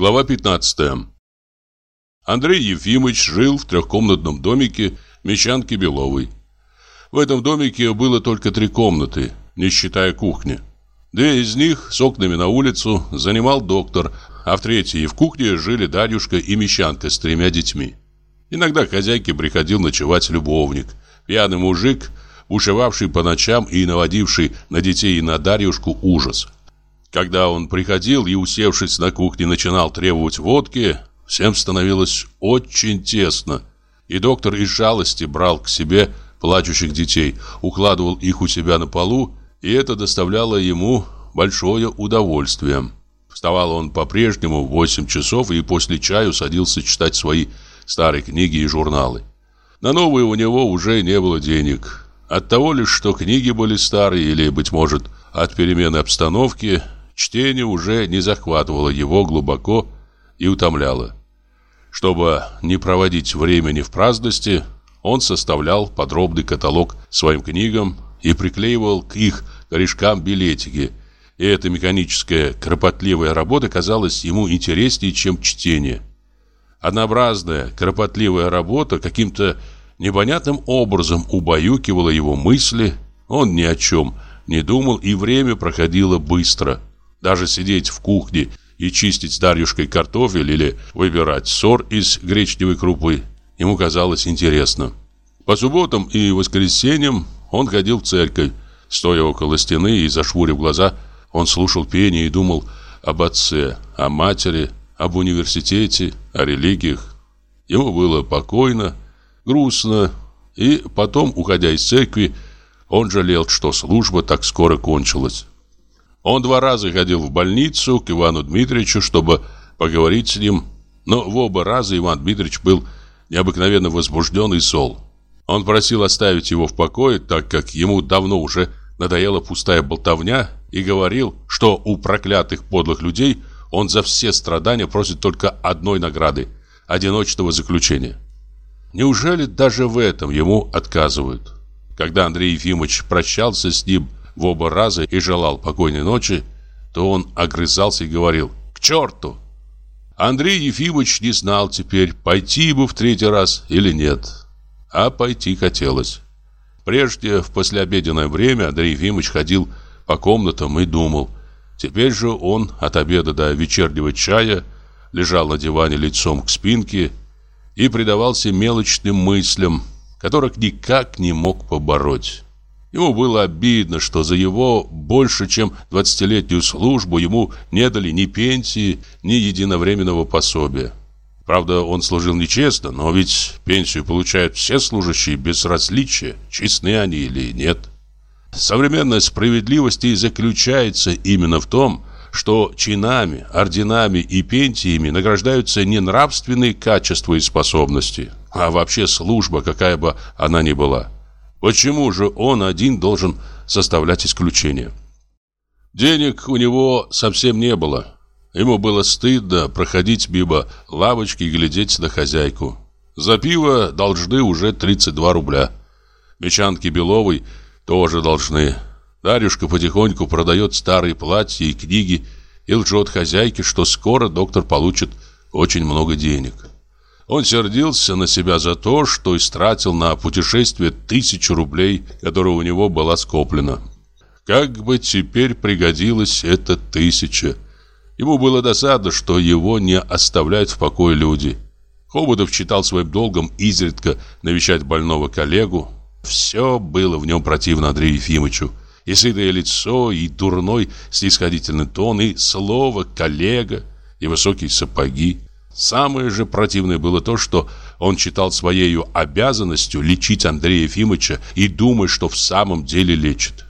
Глава 15 Андрей Ефимович жил в трехкомнатном домике Мещанки Беловой. В этом домике было только три комнаты, не считая кухни. Две из них с окнами на улицу занимал доктор, а в третьей в кухне жили Дарюшка и Мещанка с тремя детьми. Иногда к хозяйке приходил ночевать любовник, пьяный мужик, ушивавший по ночам и наводивший на детей и на Дарюшку ужас. Когда он приходил и, усевшись на кухне, начинал требовать водки, всем становилось очень тесно, и доктор из жалости брал к себе плачущих детей, укладывал их у себя на полу и это доставляло ему большое удовольствие. Вставал он по-прежнему в 8 часов и после чаю садился читать свои старые книги и журналы. На новые у него уже не было денег. От того лишь, что книги были старые или, быть может, от перемены обстановки, чтение уже не захватывало его глубоко и утомляло. Чтобы не проводить времени в праздности, он составлял подробный каталог своим книгам, и приклеивал к их корешкам билетики. И эта механическая, кропотливая работа казалась ему интереснее, чем чтение. Однообразная, кропотливая работа каким-то непонятным образом убаюкивала его мысли. Он ни о чем не думал, и время проходило быстро. Даже сидеть в кухне и чистить Дарьюшкой картофель или выбирать сор из гречневой крупы ему казалось интересно. По субботам и воскресеньям он ходил в церковь. Стоя около стены и зашвурив глаза, он слушал пение и думал об отце, о матери, об университете, о религиях. Ему было покойно, грустно, и потом, уходя из церкви, он жалел, что служба так скоро кончилась. Он два раза ходил в больницу к Ивану Дмитриевичу, чтобы поговорить с ним, но в оба раза Иван Дмитриевич был необыкновенно возбужден и зол. Он просил оставить его в покое, так как ему давно уже надоела пустая болтовня, и говорил, что у проклятых подлых людей он за все страдания просит только одной награды – одиночного заключения. Неужели даже в этом ему отказывают? Когда Андрей Ефимович прощался с ним в оба раза и желал покойной ночи, то он огрызался и говорил «К черту!». Андрей Ефимович не знал теперь, пойти ему в третий раз или нет а пойти хотелось. Прежде, в послеобеденное время, Андрей Ефимович ходил по комнатам и думал. Теперь же он от обеда до вечернего чая лежал на диване лицом к спинке и предавался мелочным мыслям, которых никак не мог побороть. Ему было обидно, что за его больше чем 20-летнюю службу ему не дали ни пенсии, ни единовременного пособия. Правда, он служил нечестно, но ведь пенсию получают все служащие без различия, честны они или нет. Современная справедливость и заключается именно в том, что чинами, орденами и пенсиями награждаются не нравственные качества и способности, а вообще служба, какая бы она ни была. Почему же он один должен составлять исключение? Денег у него совсем не было. Ему было стыдно проходить мимо лавочки и глядеть на хозяйку. За пиво должны уже 32 рубля. Мечанки Беловой тоже должны. Дарюшка потихоньку продает старые платья и книги и лжет хозяйке, что скоро доктор получит очень много денег. Он сердился на себя за то, что истратил на путешествие тысячу рублей, которые у него была скоплена. Как бы теперь пригодилась эта тысяча – Ему было досадно, что его не оставляют в покое люди. Хоботов читал своим долгом изредка навещать больного коллегу. Все было в нем противно Андрею Ефимовичу. И сытое лицо, и дурной снисходительный тон, и слово «коллега», и высокие сапоги. Самое же противное было то, что он читал своей обязанностью лечить Андрея Ефимовича и думать, что в самом деле лечит.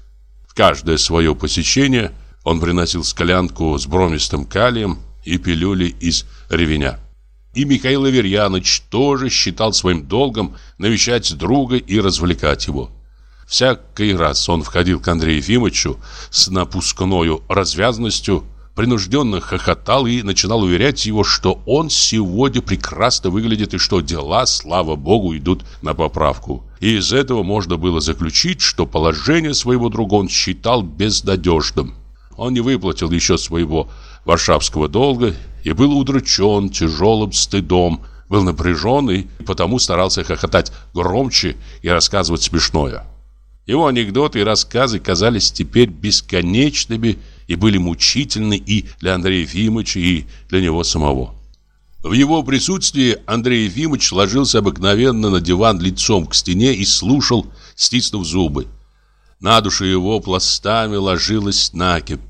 В каждое свое посещение – он приносил склянку с бромистым калием и пилюли из ревеня. И Михаил Аверьяныч тоже считал своим долгом навещать друга и развлекать его. Всякий раз он входил к Андрею Ефимовичу с напускною развязностью, принужденно хохотал и начинал уверять его, что он сегодня прекрасно выглядит и что дела, слава богу, идут на поправку. И из этого можно было заключить, что положение своего друга он считал безнадежным. Он не выплатил еще своего варшавского долга и был удручен тяжелым стыдом, был напряжен и потому старался хохотать громче и рассказывать смешное. Его анекдоты и рассказы казались теперь бесконечными и были мучительны и для Андрея Ефимовича, и для него самого. В его присутствии Андрей Ефимович ложился обыкновенно на диван лицом к стене и слушал, стиснув зубы. На душу его пластами ложилась накипь,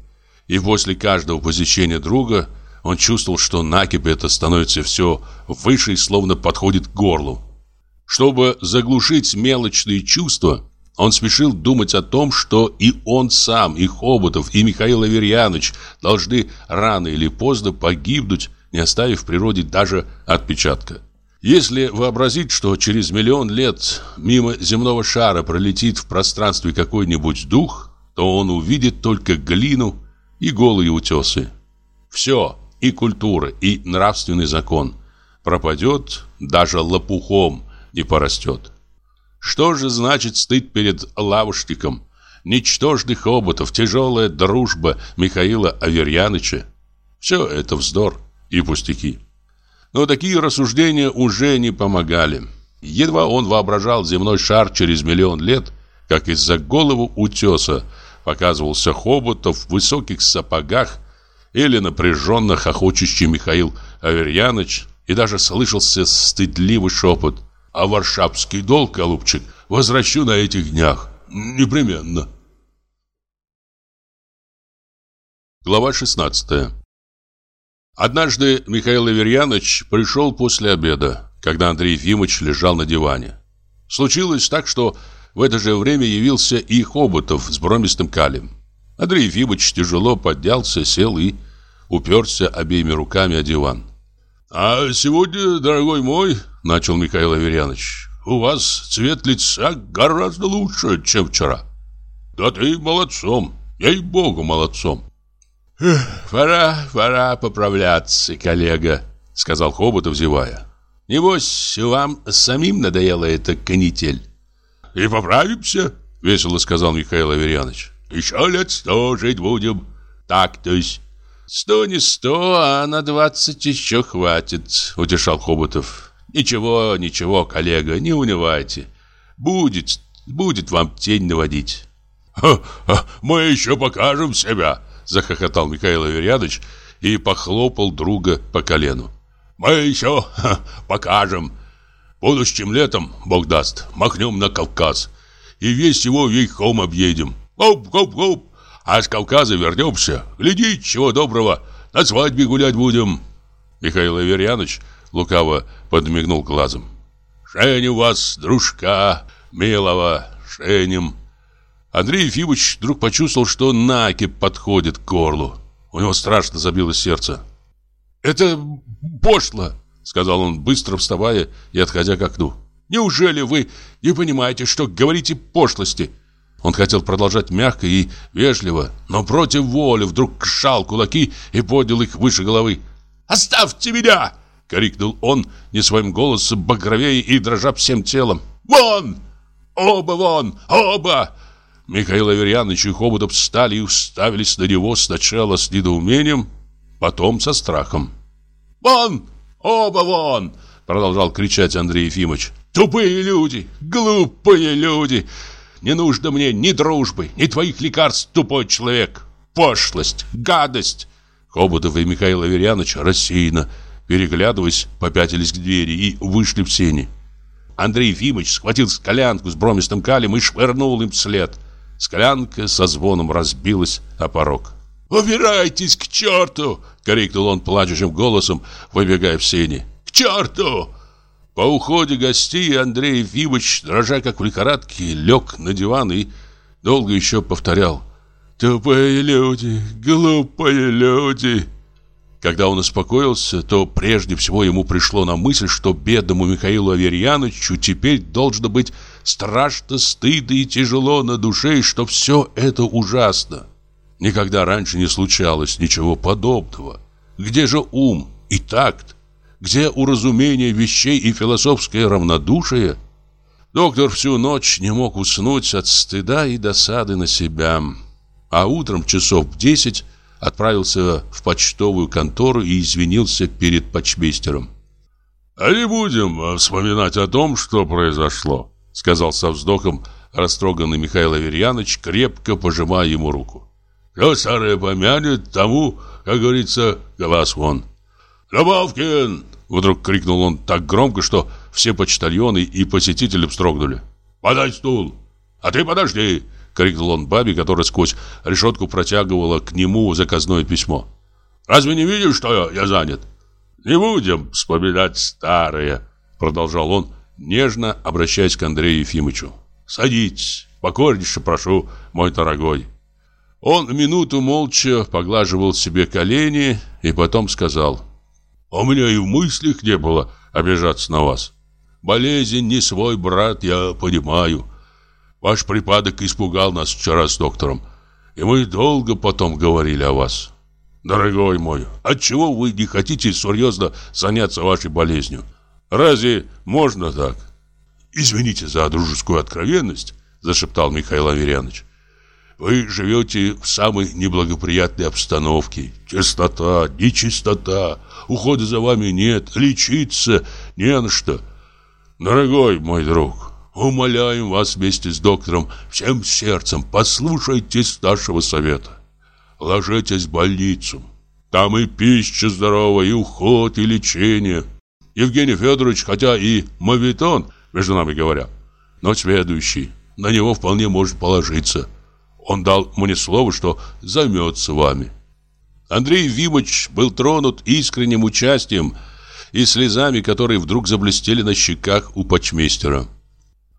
и после каждого посещения друга он чувствовал, что накипь это становится все выше и словно подходит к горлу. Чтобы заглушить мелочные чувства, он спешил думать о том, что и он сам, и Хоботов, и Михаил Аверьянович должны рано или поздно погибнуть, не оставив в природе даже отпечатка. Если вообразить, что через миллион лет мимо земного шара пролетит в пространстве какой-нибудь дух, то он увидит только глину и голые утесы. Все, и культура, и нравственный закон, пропадет, даже лопухом не порастет. Что же значит стыд перед лавушником? Ничтожных оботов, тяжелая дружба Михаила Аверьяныча. Все это вздор и пустяки. Но такие рассуждения уже не помогали. Едва он воображал земной шар через миллион лет, как из-за голову утеса показывался Хоботов в высоких сапогах или напряженно хохочущий Михаил Аверьяныч, и даже слышался стыдливый шепот – а варшавский долг, голубчик, возвращу на этих днях. Непременно. Глава 16 Однажды Михаил Аверьянович пришел после обеда, когда Андрей Ефимович лежал на диване. Случилось так, что в это же время явился и Хоботов с бромистым калием. Андрей Ефимович тяжело поднялся, сел и уперся обеими руками о диван. «А сегодня, дорогой мой, — начал Михаил Аверьянович, — у вас цвет лица гораздо лучше, чем вчера. Да ты молодцом, ей-богу, молодцом. «Пора, пора поправляться, коллега», — сказал Хоботов, зевая. «Небось, вам самим надоела эта канитель?» «И поправимся», — весело сказал Михаил Аверьянович. «Еще лет сто жить будем». «Так, то есть «Сто не сто, а на двадцать еще хватит», — утешал Хоботов. «Ничего, ничего, коллега, не унывайте. Будет, будет вам тень наводить». «Ха -ха, «Мы еще покажем себя», — захохотал Михаил Аверьянович и похлопал друга по колену. «Мы еще ха, покажем. Будущим летом, Бог даст, махнем на Кавказ и весь его вейхом объедем. Оп-оп-оп!» А с Кавказа вернемся, гляди, чего доброго, на свадьбе гулять будем. Михаил Аверьянович лукаво подмигнул глазом. Женим вас, дружка, милого, женим. Андрей Ефимович вдруг почувствовал, что накипь подходит к горлу. У него страшно забилось сердце. «Это пошло!» — сказал он, быстро вставая и отходя к окну. «Неужели вы не понимаете, что говорите пошлости?» Он хотел продолжать мягко и вежливо, но против воли вдруг сжал кулаки и поднял их выше головы. «Оставьте меня!» — крикнул он не своим голосом, багровее и дрожа всем телом. «Вон! Оба вон! Оба!» Михаил Аверьянович и Хоботов встали и уставились на него сначала с недоумением, потом со страхом. «Вон! Оба вон!» — продолжал кричать Андрей Ефимович. «Тупые люди! Глупые люди! Не нужно мне ни дружбы, ни твоих лекарств, тупой человек. Пошлость, гадость. Хоботов и Михаил Аверьянович рассеянно, переглядываясь, попятились к двери и вышли в сени. Андрей Ефимович схватил скалянку с бромистым калием и швырнул им вслед. Склянка со звоном разбилась о порог. «Убирайтесь к черту!» — крикнул он плачущим голосом, выбегая в сени. «К черту!» По уходе гостей Андрей Ефимович, дрожа как в лихорадке, лег на диван и долго еще повторял «Тупые люди, глупые люди». Когда он успокоился, то прежде всего ему пришло на мысль, что бедному Михаилу Аверьяновичу теперь должно быть страшно, стыдно и тяжело на душе, и что все это ужасно. Никогда раньше не случалось ничего подобного. Где же ум и такт? Где уразумение вещей и философское равнодушие? Доктор всю ночь не мог уснуть от стыда и досады на себя. А утром часов в десять отправился в почтовую контору и извинился перед почмейстером. «А не будем вспоминать о том, что произошло», сказал со вздохом растроганный Михаил Аверьяныч, крепко пожимая ему руку. «Кто старое помянет, тому, как говорится, глаз вон». «Любовкин!» Вдруг крикнул он так громко, что все почтальоны и посетители вздрогнули. «Подай стул!» «А ты подожди!» — крикнул он бабе, которая сквозь решетку протягивала к нему заказное письмо. «Разве не видишь, что я, занят?» «Не будем вспоминать старое», — продолжал он, нежно обращаясь к Андрею Ефимовичу. «Садитесь, покорнейше прошу, мой дорогой». Он минуту молча поглаживал себе колени и потом сказал «У меня и в мыслях не было обижаться на вас. Болезнь не свой, брат, я понимаю. Ваш припадок испугал нас вчера с доктором, и мы долго потом говорили о вас. Дорогой мой, отчего вы не хотите серьезно заняться вашей болезнью? Разве можно так? Извините за дружескую откровенность, зашептал Михаил Аверьянович. Вы живете в самой неблагоприятной обстановке. Чистота, нечистота, ухода за вами нет, лечиться не на что. Дорогой мой друг, умоляем вас вместе с доктором всем сердцем, послушайтесь нашего совета. Ложитесь в больницу. Там и пища здоровая, и уход, и лечение. Евгений Федорович, хотя и мавитон, между нами говоря, но следующий, на него вполне может положиться. Он дал мне слово, что займется вами. Андрей Вимович был тронут искренним участием и слезами, которые вдруг заблестели на щеках у почмейстера.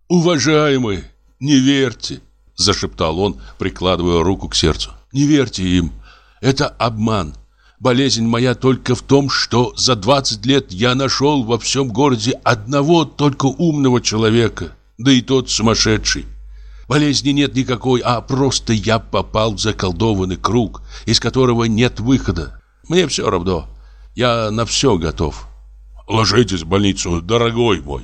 «Уважаемый, не верьте!» – зашептал он, прикладывая руку к сердцу. «Не верьте им! Это обман! Болезнь моя только в том, что за 20 лет я нашел во всем городе одного только умного человека, да и тот сумасшедший. Болезни нет никакой, а просто я попал в заколдованный круг, из которого нет выхода. Мне все равно. Я на все готов. Ложитесь в больницу, дорогой мой.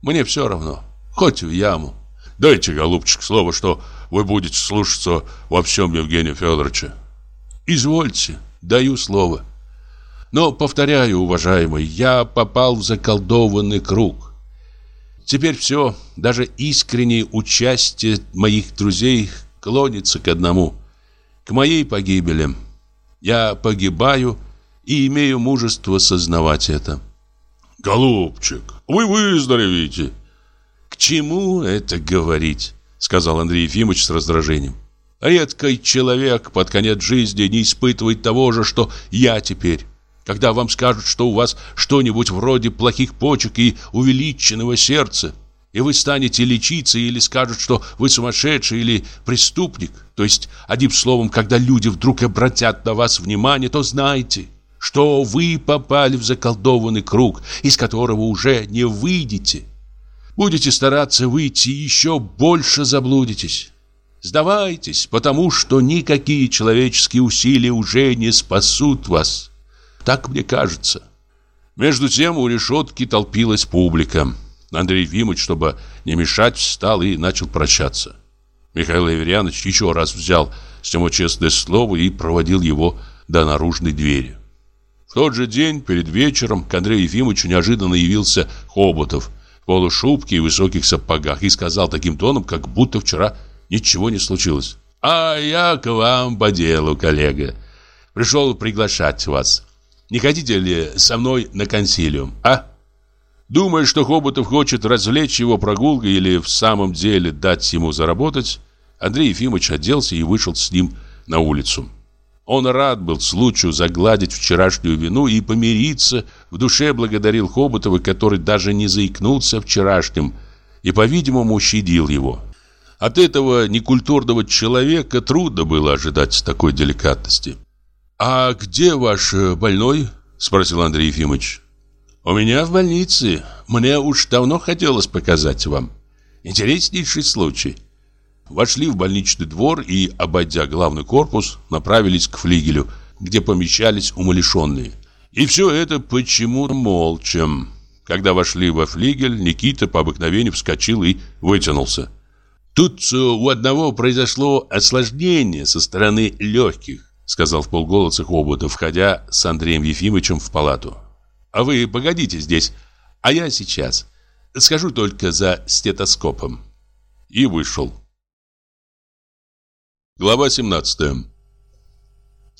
Мне все равно. Хоть в яму. Дайте, голубчик, слово, что вы будете слушаться во всем Евгения Федоровича. Извольте, даю слово. Но, повторяю, уважаемый, я попал в заколдованный круг. Теперь все, даже искреннее участие моих друзей клонится к одному, к моей погибели. Я погибаю и имею мужество сознавать это. Голубчик, вы выздоровеете. К чему это говорить? Сказал Андрей Ефимович с раздражением. Редкий человек под конец жизни не испытывает того же, что я теперь. Когда вам скажут, что у вас что-нибудь вроде плохих почек и увеличенного сердца, и вы станете лечиться или скажут, что вы сумасшедший или преступник, то есть, одним словом, когда люди вдруг обратят на вас внимание, то знайте, что вы попали в заколдованный круг, из которого уже не выйдете. Будете стараться выйти, еще больше заблудитесь. Сдавайтесь, потому что никакие человеческие усилия уже не спасут вас. Так мне кажется. Между тем у решетки толпилась публика. Андрей Ефимович, чтобы не мешать, встал и начал прощаться. Михаил Аверьянович еще раз взял с него честное слово и проводил его до наружной двери. В тот же день, перед вечером, к Андрею Ефимовичу неожиданно явился Хоботов в полушубке и высоких сапогах и сказал таким тоном, как будто вчера ничего не случилось. «А я к вам по делу, коллега. Пришел приглашать вас. Не хотите ли со мной на консилиум, а? Думая, что Хоботов хочет развлечь его прогулкой или в самом деле дать ему заработать, Андрей Ефимович оделся и вышел с ним на улицу. Он рад был случаю загладить вчерашнюю вину и помириться, в душе благодарил Хоботова, который даже не заикнулся вчерашним и, по-видимому, щадил его. От этого некультурного человека трудно было ожидать такой деликатности. «А где ваш э, больной?» – спросил Андрей Ефимович. «У меня в больнице. Мне уж давно хотелось показать вам. Интереснейший случай». Вошли в больничный двор и, обойдя главный корпус, направились к флигелю, где помещались умалишенные. И все это почему-то молча. Когда вошли во флигель, Никита по обыкновению вскочил и вытянулся. Тут э, у одного произошло осложнение со стороны легких сказал в полголоса Хоботов, входя с Андреем Ефимовичем в палату. А вы погодите здесь, а я сейчас. Схожу только за стетоскопом. И вышел. Глава 17.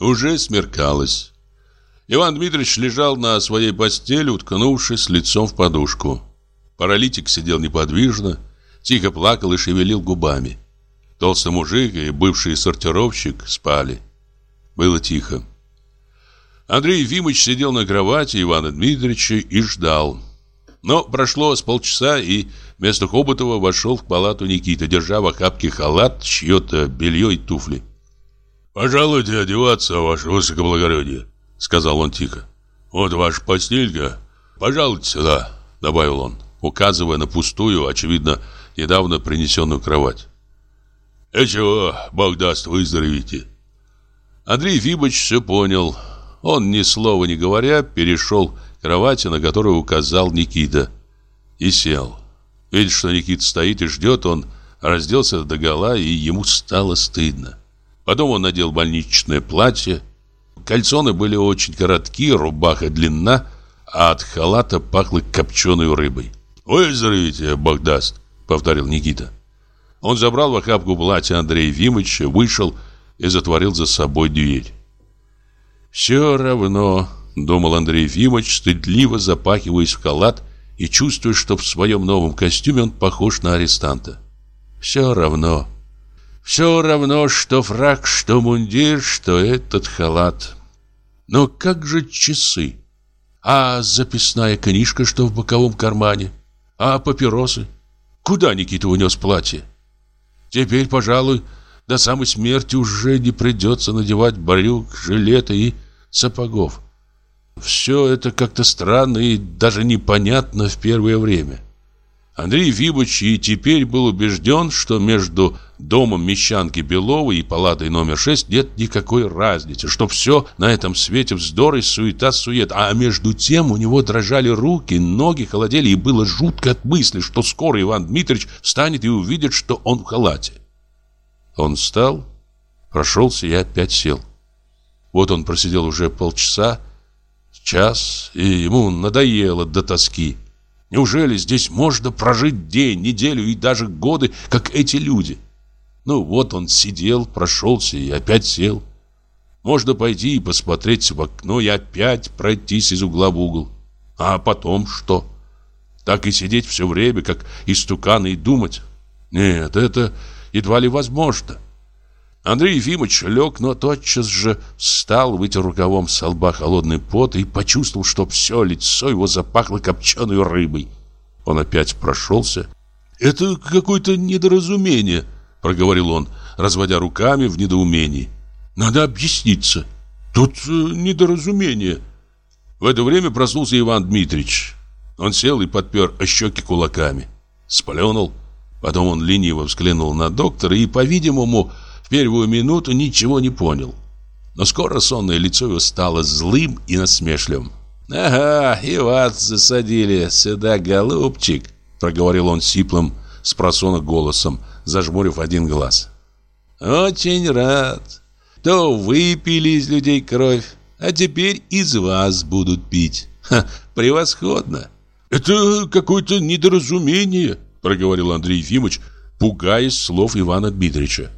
Уже смеркалось. Иван Дмитриевич лежал на своей постели, уткнувшись лицом в подушку. Паралитик сидел неподвижно, тихо плакал и шевелил губами. Толстый мужик и бывший сортировщик спали. Было тихо. Андрей Ефимович сидел на кровати Ивана Дмитриевича и ждал. Но прошло с полчаса, и вместо Хоботова вошел в палату Никита, держа в охапке халат, чье-то белье и туфли. «Пожалуйте одеваться, ваше высокоблагородие», — сказал он тихо. «Вот ваша постелька. Пожалуйте сюда», — добавил он, указывая на пустую, очевидно, недавно принесенную кровать. «И чего, Бог даст, выздоровите». Андрей Ефимович все понял. Он, ни слова не говоря, перешел кровати, на которую указал Никита, и сел. Видя, что Никита стоит и ждет, он разделся догола, и ему стало стыдно. Потом он надел больничное платье. Кальсоны были очень короткие, рубаха длинна, а от халата пахло копченой рыбой. «Выздоровите, Бог даст», — повторил Никита. Он забрал в охапку платья Андрея Ефимовича, вышел и затворил за собой дверь. «Все равно», Думал Андрей Ефимович, стыдливо запахиваясь в халат и чувствуя, что в своем новом костюме он похож на арестанта. Все равно. Все равно, что фраг, что мундир, что этот халат. Но как же часы? А записная книжка, что в боковом кармане? А папиросы? Куда Никита унес платье? Теперь, пожалуй, до самой смерти уже не придется надевать брюк, жилета и сапогов. Все это как-то странно и даже непонятно в первое время. Андрей Ефимович и теперь был убежден, что между домом Мещанки Беловой и палатой номер 6 нет никакой разницы, что все на этом свете вздор и суета-сует, а между тем у него дрожали руки, ноги холодели, и было жутко от мысли, что скоро Иван Дмитриевич встанет и увидит, что он в халате. Он встал, прошелся и опять сел. Вот он просидел уже полчаса, час, и ему надоело до тоски. Неужели здесь можно прожить день, неделю и даже годы, как эти люди? Ну вот он сидел, прошелся и опять сел. Можно пойти и посмотреть в окно и опять пройтись из угла в угол. А потом что? Так и сидеть все время, как истуканы, и думать? Нет, это едва ли возможно. Андрей Ефимович лег, но тотчас же встал, вытер рукавом с лба холодный пот и почувствовал, что все лицо его запахло копченой рыбой. Он опять прошелся. «Это какое-то недоразумение», — проговорил он, разводя руками в недоумении. «Надо объясниться. Тут э, недоразумение». В это время проснулся Иван Дмитриевич. Он сел и подпер щеки кулаками. Сплюнул. Потом он лениво взглянул на доктора и, по-видимому, первую минуту ничего не понял. Но скоро сонное лицо его стало злым и насмешливым. «Ага, и вас засадили сюда, голубчик», — проговорил он сиплым, с голосом, зажмурив один глаз. «Очень рад. То выпили из людей кровь, а теперь из вас будут пить. Ха, превосходно!» «Это какое-то недоразумение», — проговорил Андрей Ефимович, пугаясь слов Ивана Дмитриевича.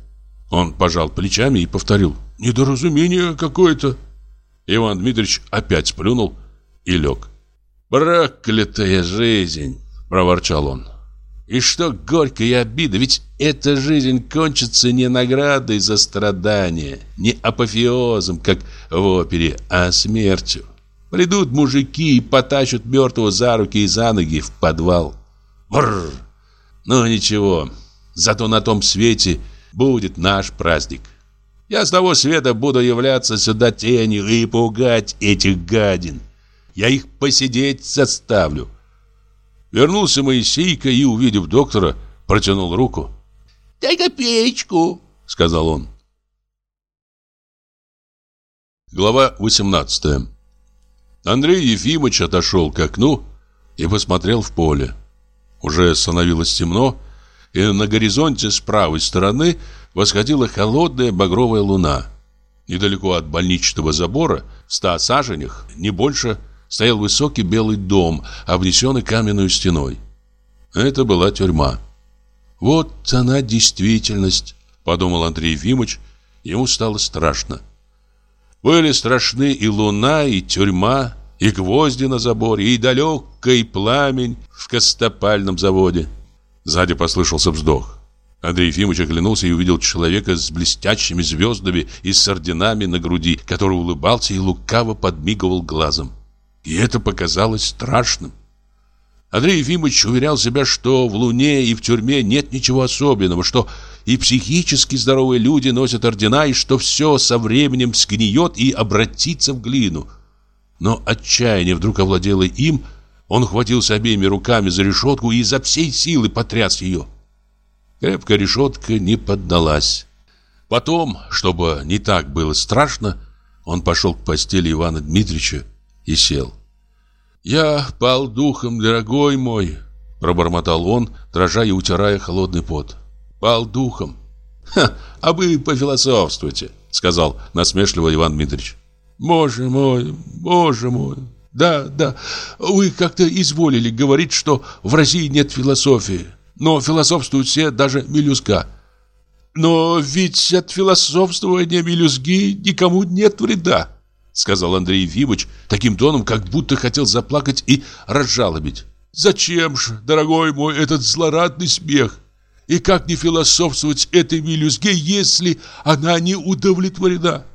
Он пожал плечами и повторил «Недоразумение какое-то». Иван Дмитриевич опять сплюнул и лег. «Проклятая жизнь!» – проворчал он. «И что горько и обида, ведь эта жизнь кончится не наградой за страдания, не апофеозом, как в опере, а смертью. Придут мужики и потащат мертвого за руки и за ноги в подвал. Бррр! Ну ничего, зато на том свете – будет наш праздник. Я с того света буду являться сюда тенью и пугать этих гадин. Я их посидеть заставлю. Вернулся Моисейка и, увидев доктора, протянул руку. «Дай копеечку», — сказал он. Глава 18 Андрей Ефимович отошел к окну и посмотрел в поле. Уже становилось темно, и на горизонте с правой стороны восходила холодная багровая луна. Недалеко от больничного забора, в ста саженях, не больше, стоял высокий белый дом, обнесенный каменной стеной. Это была тюрьма. «Вот она действительность», — подумал Андрей Ефимович. Ему стало страшно. Были страшны и луна, и тюрьма, и гвозди на заборе, и далекий пламень в костопальном заводе. Сзади послышался вздох. Андрей Ефимович оглянулся и увидел человека с блестящими звездами и с орденами на груди, который улыбался и лукаво подмигивал глазом. И это показалось страшным. Андрей Ефимович уверял себя, что в Луне и в тюрьме нет ничего особенного, что и психически здоровые люди носят ордена, и что все со временем сгниет и обратится в глину. Но отчаяние вдруг овладело им, он хватился обеими руками за решетку и изо всей силы потряс ее. Крепкая решетка не поддалась. Потом, чтобы не так было страшно, он пошел к постели Ивана Дмитриевича и сел. «Я пал духом, дорогой мой», — пробормотал он, дрожа и утирая холодный пот. «Пал духом». «Ха, а вы пофилософствуйте», — сказал насмешливо Иван Дмитриевич. «Боже мой, боже мой, да, да, вы как-то изволили говорить, что в России нет философии, но философствуют все, даже мелюзга. Но ведь от философствования мелюзги никому нет вреда сказал Андрей Ефимович таким тоном, как будто хотел заплакать и разжалобить. Зачем же, дорогой мой, этот злорадный смех? И как не философствовать этой мелюзге, если она не удовлетворена?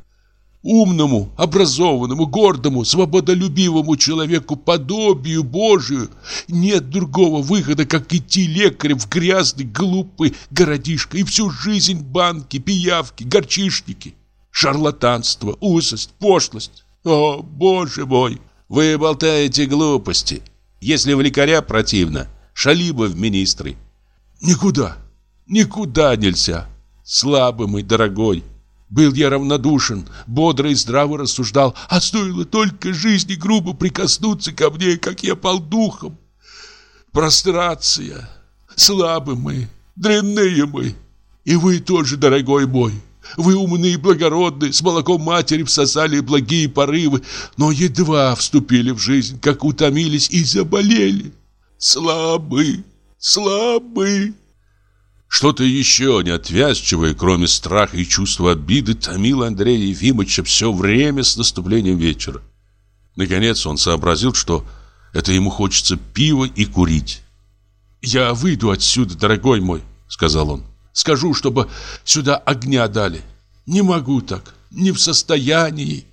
Умному, образованному, гордому, свободолюбивому человеку подобию Божию нет другого выхода, как идти лекарем в грязный, глупый городишко и всю жизнь банки, пиявки, горчишники шарлатанство, узость, пошлость. О, боже мой! Вы болтаете глупости. Если в лекаря противно, шали бы в министры. Никуда, никуда нельзя. Слабый мой дорогой. Был я равнодушен, бодро и здраво рассуждал, а стоило только жизни грубо прикоснуться ко мне, как я пал духом. Прострация. Слабы мы, дрянные мы. И вы тоже, дорогой мой. Вы умные и благородные, с молоком матери всосали благие порывы, но едва вступили в жизнь, как утомились и заболели. Слабы, слабы. Что-то еще неотвязчивое, кроме страха и чувства обиды, томило Андрея Ефимовича все время с наступлением вечера. Наконец он сообразил, что это ему хочется пива и курить. «Я выйду отсюда, дорогой мой», — сказал он. Скажу, чтобы сюда огня дали. Не могу так, не в состоянии.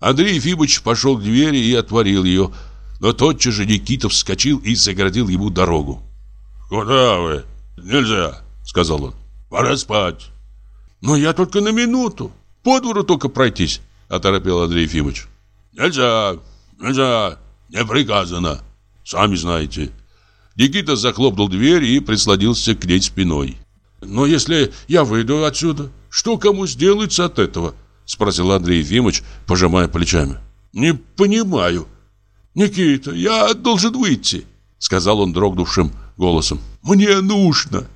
Андрей Ефимович пошел к двери и отворил ее, но тотчас же Никита вскочил и загородил ему дорогу. «Куда вы? Нельзя», — сказал он. «Пора спать». «Но я только на минуту. По двору только пройтись», — оторопел Андрей Ефимович. «Нельзя, нельзя, не приказано, сами знаете». Никита захлопнул дверь и прислонился к ней спиной. Но если я выйду отсюда, что кому сделается от этого? Спросил Андрей Ефимович, пожимая плечами. Не понимаю. Никита, я должен выйти, сказал он дрогнувшим голосом. Мне нужно.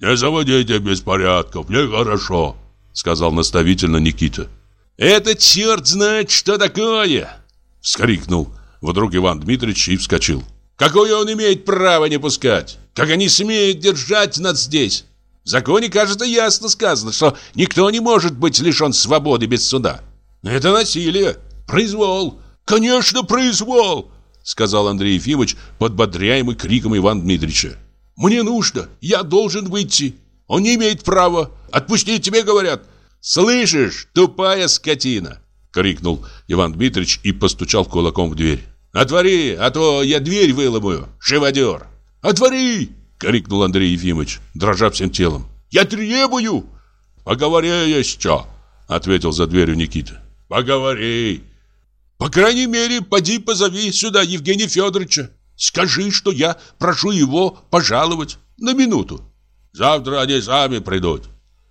Не заводите беспорядков, мне хорошо, сказал наставительно Никита. Это черт знает, что такое! Вскрикнул вдруг Иван Дмитриевич и вскочил. Какое он имеет право не пускать? Как они смеют держать нас здесь? В законе, кажется, ясно сказано, что никто не может быть лишен свободы без суда. Это насилие, произвол. Конечно, произвол, сказал Андрей Ефимович, подбодряемый криком Ивана Дмитриевича. Мне нужно, я должен выйти. Он не имеет права. Отпусти, тебе говорят. Слышишь, тупая скотина, крикнул Иван Дмитриевич и постучал кулаком в дверь. Отвори, а то я дверь выломаю, живодер. Отвори! — крикнул Андрей Ефимович, дрожа всем телом. «Я требую!» «Поговори еще!» — ответил за дверью Никита. «Поговори!» «По крайней мере, поди позови сюда Евгения Федоровича. Скажи, что я прошу его пожаловать на минуту. Завтра они сами придут».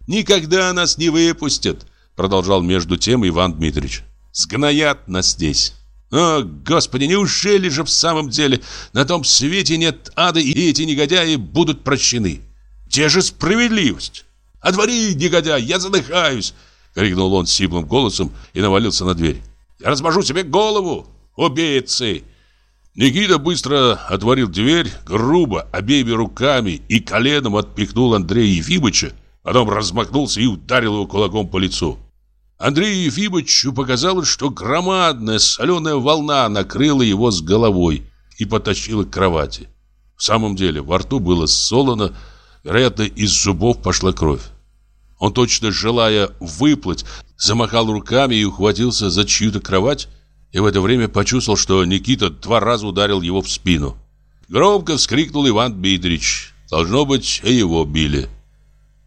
«Никогда нас не выпустят», — продолжал между тем Иван Дмитриевич. «Сгноят нас здесь». О, Господи, неужели же в самом деле на том свете нет ада, и эти негодяи будут прощены? Где же справедливость? Отвори, негодяй, я задыхаюсь. крикнул он сиплым голосом и навалился на дверь. «Я размажу себе голову! Убийцы!» Никита быстро отворил дверь, грубо, обеими руками и коленом отпихнул Андрея Ефимовича, потом размахнулся и ударил его кулаком по лицу. Андрею Ефимовичу показалось, что громадная соленая волна накрыла его с головой и потащила к кровати. В самом деле, во рту было солоно, вероятно, из зубов пошла кровь. Он, точно желая выплыть, замахал руками и ухватился за чью-то кровать, и в это время почувствовал, что Никита два раза ударил его в спину. Громко вскрикнул Иван Дмитриевич. Должно быть, и его били.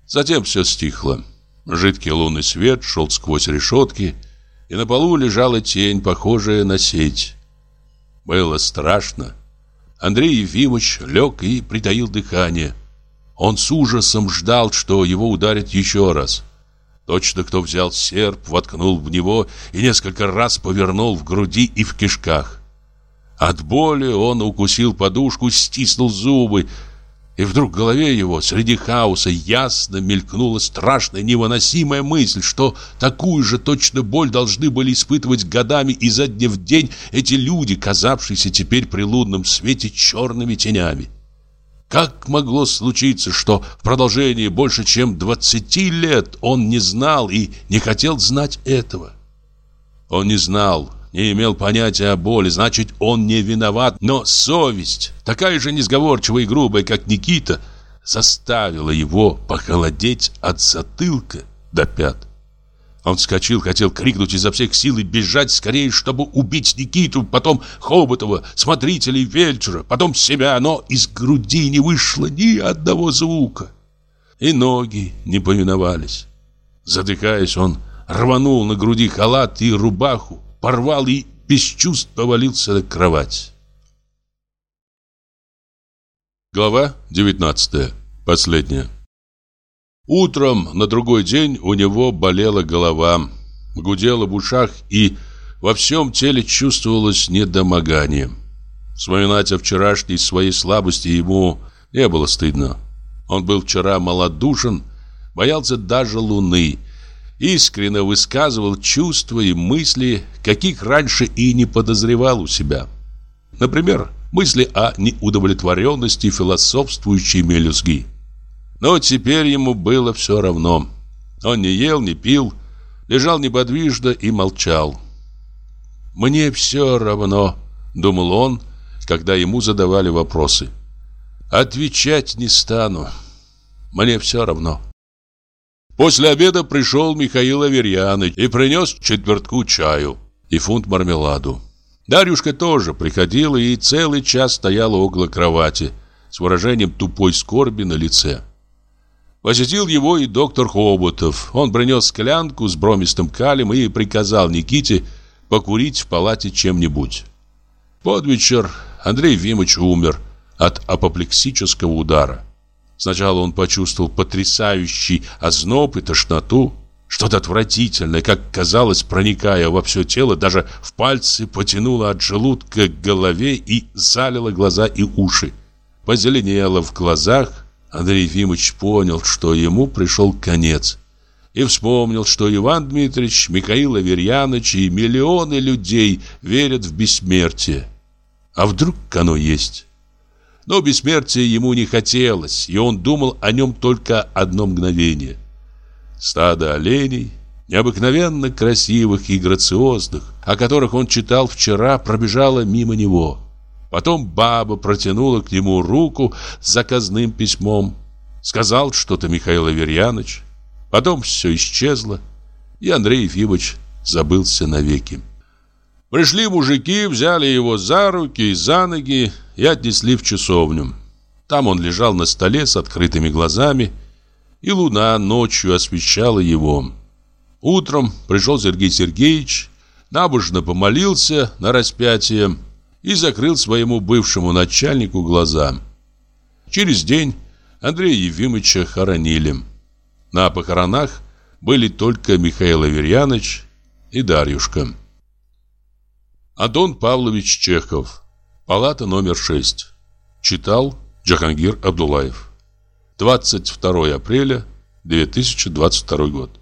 Затем все стихло. Жидкий лунный свет шел сквозь решетки, и на полу лежала тень, похожая на сеть. Было страшно. Андрей Ефимович лег и притаил дыхание. Он с ужасом ждал, что его ударят еще раз. Точно кто взял серп, воткнул в него и несколько раз повернул в груди и в кишках. От боли он укусил подушку, стиснул зубы, и вдруг в голове его среди хаоса ясно мелькнула страшная невыносимая мысль, что такую же точно боль должны были испытывать годами изо дня в день эти люди, казавшиеся теперь при лунном свете черными тенями. Как могло случиться, что в продолжении больше чем 20 лет он не знал и не хотел знать этого? Он не знал, не имел понятия о боли, значит, он не виноват, но совесть, такая же несговорчивая и грубая, как Никита, заставила его похолодеть от затылка до пят. Он вскочил, хотел крикнуть изо всех сил и бежать скорее, чтобы убить Никиту, потом Хоботова, смотрителей фельдшера, потом себя, но из груди не вышло ни одного звука. И ноги не повиновались. Задыхаясь, он рванул на груди халат и рубаху, порвал и без чувств повалился на кровать. Глава 19. Последняя. Утром на другой день у него болела голова, гудела в ушах и во всем теле чувствовалось недомогание. Вспоминать о вчерашней своей слабости ему не было стыдно. Он был вчера малодушен, боялся даже луны, искренне высказывал чувства и мысли, каких раньше и не подозревал у себя. Например, мысли о неудовлетворенности философствующей мелюзги. Но теперь ему было все равно. Он не ел, не пил, лежал неподвижно и молчал. «Мне все равно», — думал он, когда ему задавали вопросы. «Отвечать не стану. Мне все равно». После обеда пришел Михаил Аверьяныч и принес четвертку чаю и фунт мармеладу. Дарюшка тоже приходила и целый час стояла около кровати с выражением тупой скорби на лице. Посетил его и доктор Хоботов. Он принес склянку с бромистым калием и приказал Никите покурить в палате чем-нибудь. Под вечер Андрей Вимыч умер от апоплексического удара. Сначала он почувствовал потрясающий озноб и тошноту. Что-то отвратительное, как казалось, проникая во все тело, даже в пальцы потянуло от желудка к голове и залило глаза и уши. Позеленело в глазах, Андрей Ефимович понял, что ему пришел конец. И вспомнил, что Иван Дмитриевич, Михаил Аверьянович и миллионы людей верят в бессмертие. А вдруг оно есть? Но бессмертия ему не хотелось, и он думал о нем только одно мгновение. Стадо оленей, необыкновенно красивых и грациозных, о которых он читал вчера, пробежало мимо него. Потом баба протянула к нему руку с заказным письмом. Сказал что-то Михаил Аверьяныч. Потом все исчезло, и Андрей Ефимович забылся навеки. Пришли мужики, взяли его за руки и за ноги и отнесли в часовню. Там он лежал на столе с открытыми глазами, и луна ночью освещала его. Утром пришел Сергей Сергеевич, набожно помолился на распятие, и закрыл своему бывшему начальнику глаза. Через день Андрея Ефимовича хоронили. На похоронах были только Михаил Аверьяныч и Дарьюшка. Антон Павлович Чехов. Палата номер 6. Читал Джахангир Абдулаев. 22 апреля 2022 год.